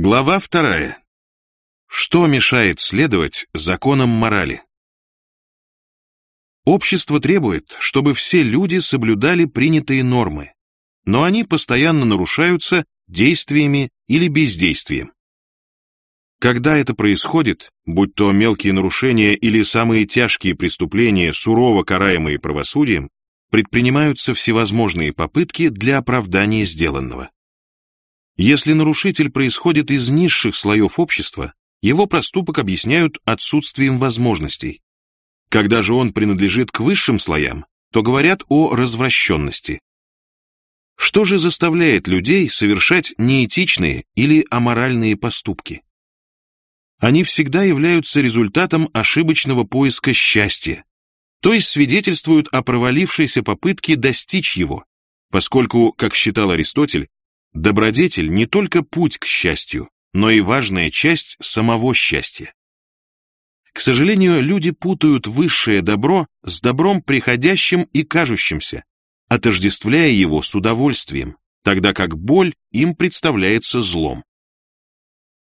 Глава вторая. Что мешает следовать законам морали? Общество требует, чтобы все люди соблюдали принятые нормы, но они постоянно нарушаются действиями или бездействием. Когда это происходит, будь то мелкие нарушения или самые тяжкие преступления, сурово караемые правосудием, предпринимаются всевозможные попытки для оправдания сделанного. Если нарушитель происходит из низших слоев общества, его проступок объясняют отсутствием возможностей. Когда же он принадлежит к высшим слоям, то говорят о развращенности. Что же заставляет людей совершать неэтичные или аморальные поступки? Они всегда являются результатом ошибочного поиска счастья, то есть свидетельствуют о провалившейся попытке достичь его, поскольку, как считал Аристотель, Добродетель не только путь к счастью, но и важная часть самого счастья. К сожалению, люди путают высшее добро с добром приходящим и кажущимся, отождествляя его с удовольствием, тогда как боль им представляется злом.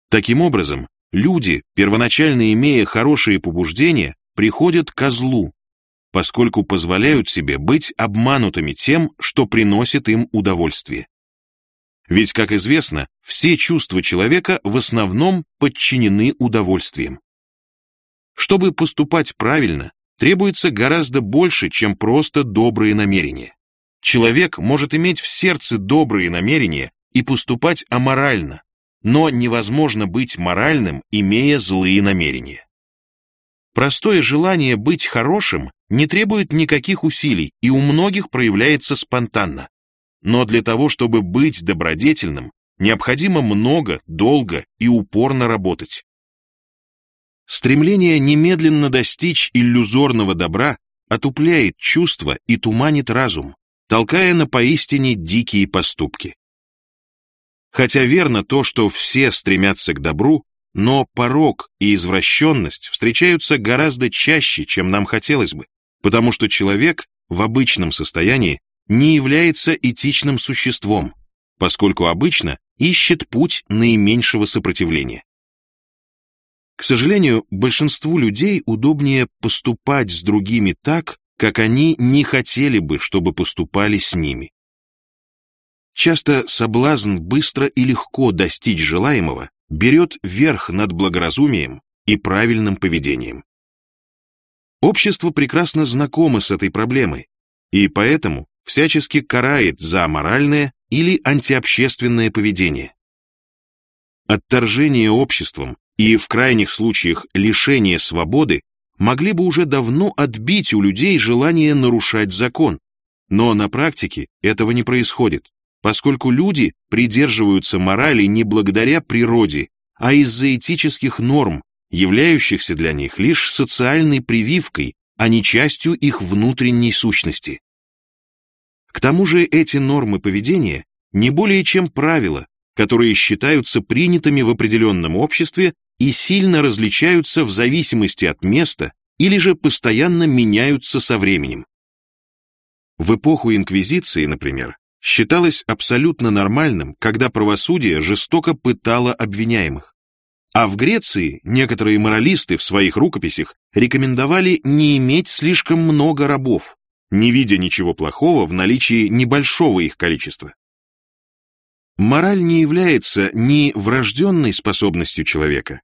Таким образом, люди, первоначально имея хорошие побуждения, приходят ко злу, поскольку позволяют себе быть обманутыми тем, что приносит им удовольствие. Ведь, как известно, все чувства человека в основном подчинены удовольствиям. Чтобы поступать правильно, требуется гораздо больше, чем просто добрые намерения. Человек может иметь в сердце добрые намерения и поступать аморально, но невозможно быть моральным, имея злые намерения. Простое желание быть хорошим не требует никаких усилий и у многих проявляется спонтанно. Но для того, чтобы быть добродетельным, необходимо много, долго и упорно работать. Стремление немедленно достичь иллюзорного добра отупляет чувства и туманит разум, толкая на поистине дикие поступки. Хотя верно то, что все стремятся к добру, но порог и извращенность встречаются гораздо чаще, чем нам хотелось бы, потому что человек в обычном состоянии не является этичным существом, поскольку обычно ищет путь наименьшего сопротивления. К сожалению, большинству людей удобнее поступать с другими так, как они не хотели бы, чтобы поступали с ними. Часто соблазн быстро и легко достичь желаемого берет верх над благоразумием и правильным поведением. Общество прекрасно знакомо с этой проблемой, и поэтому всячески карает за аморальное или антиобщественное поведение. Отторжение обществом и, в крайних случаях, лишение свободы могли бы уже давно отбить у людей желание нарушать закон, но на практике этого не происходит, поскольку люди придерживаются морали не благодаря природе, а из-за этических норм, являющихся для них лишь социальной прививкой, а не частью их внутренней сущности. К тому же эти нормы поведения не более чем правила, которые считаются принятыми в определенном обществе и сильно различаются в зависимости от места или же постоянно меняются со временем. В эпоху Инквизиции, например, считалось абсолютно нормальным, когда правосудие жестоко пытало обвиняемых. А в Греции некоторые моралисты в своих рукописях рекомендовали не иметь слишком много рабов, не видя ничего плохого в наличии небольшого их количества. Мораль не является ни врожденной способностью человека,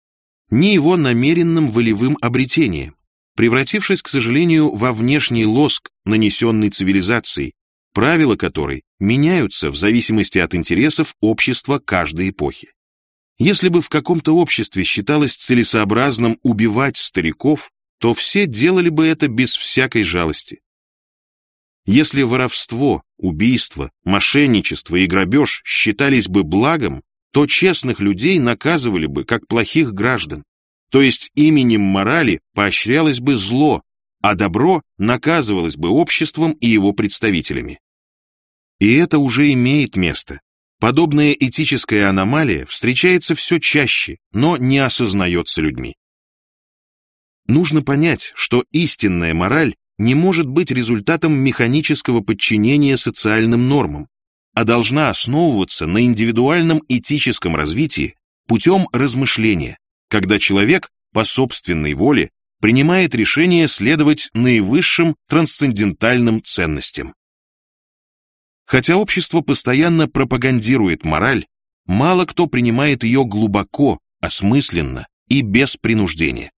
ни его намеренным волевым обретением, превратившись, к сожалению, во внешний лоск, нанесенный цивилизацией, правила которой меняются в зависимости от интересов общества каждой эпохи. Если бы в каком-то обществе считалось целесообразным убивать стариков, то все делали бы это без всякой жалости. Если воровство, убийство, мошенничество и грабеж считались бы благом, то честных людей наказывали бы как плохих граждан. То есть именем морали поощрялось бы зло, а добро наказывалось бы обществом и его представителями. И это уже имеет место. Подобная этическая аномалия встречается все чаще, но не осознается людьми. Нужно понять, что истинная мораль не может быть результатом механического подчинения социальным нормам, а должна основываться на индивидуальном этическом развитии, путем размышления, когда человек по собственной воле принимает решение следовать наивысшим трансцендентальным ценностям. Хотя общество постоянно пропагандирует мораль, мало кто принимает ее глубоко, осмысленно и без принуждения.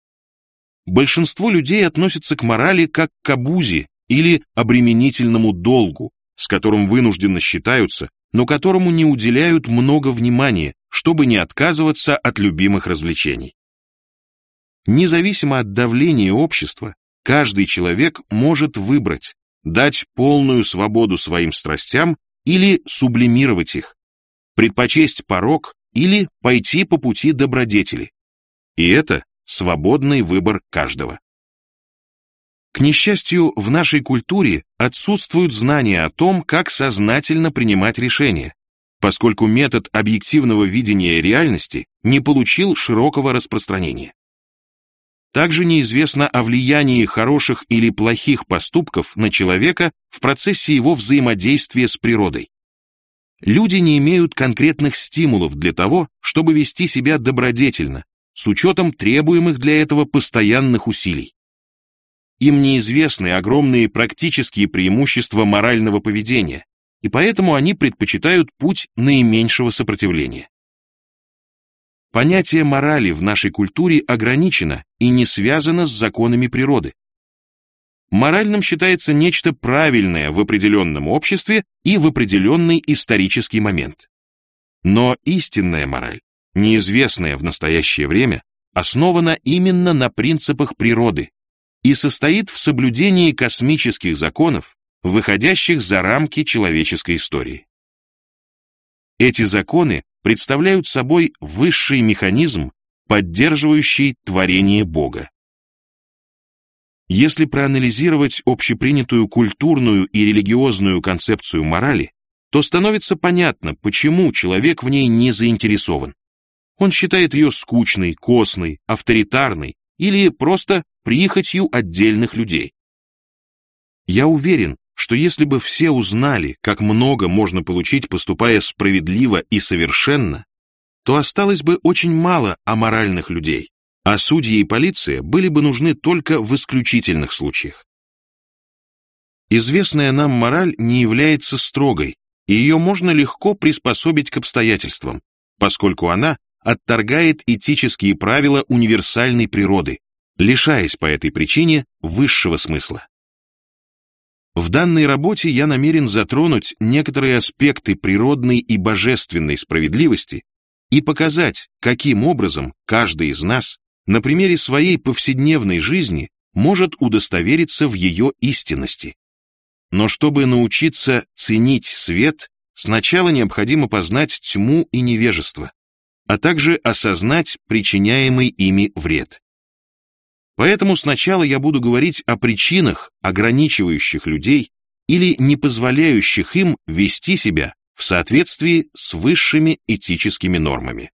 Большинство людей относятся к морали как к обузе или обременительному долгу, с которым вынужденно считаются, но которому не уделяют много внимания, чтобы не отказываться от любимых развлечений. Независимо от давления общества, каждый человек может выбрать, дать полную свободу своим страстям или сублимировать их, предпочесть порог или пойти по пути добродетели. И это свободный выбор каждого. К несчастью, в нашей культуре отсутствуют знания о том, как сознательно принимать решения, поскольку метод объективного видения реальности не получил широкого распространения. Также неизвестно о влиянии хороших или плохих поступков на человека в процессе его взаимодействия с природой. Люди не имеют конкретных стимулов для того, чтобы вести себя добродетельно, с учетом требуемых для этого постоянных усилий. Им неизвестны огромные практические преимущества морального поведения, и поэтому они предпочитают путь наименьшего сопротивления. Понятие морали в нашей культуре ограничено и не связано с законами природы. Моральным считается нечто правильное в определенном обществе и в определенный исторический момент. Но истинная мораль, неизвестная в настоящее время, основана именно на принципах природы и состоит в соблюдении космических законов, выходящих за рамки человеческой истории. Эти законы представляют собой высший механизм, поддерживающий творение Бога. Если проанализировать общепринятую культурную и религиозную концепцию морали, то становится понятно, почему человек в ней не заинтересован. Он считает ее скучной, костной, авторитарной или просто прихотью отдельных людей. Я уверен, что если бы все узнали, как много можно получить, поступая справедливо и совершенно, то осталось бы очень мало аморальных людей, а судьи и полиция были бы нужны только в исключительных случаях. Известная нам мораль не является строгой, и ее можно легко приспособить к обстоятельствам, поскольку она отторгает этические правила универсальной природы, лишаясь по этой причине высшего смысла. В данной работе я намерен затронуть некоторые аспекты природной и божественной справедливости и показать, каким образом каждый из нас на примере своей повседневной жизни может удостовериться в ее истинности. Но чтобы научиться ценить свет, сначала необходимо познать тьму и невежество, а также осознать причиняемый ими вред. Поэтому сначала я буду говорить о причинах, ограничивающих людей или не позволяющих им вести себя в соответствии с высшими этическими нормами.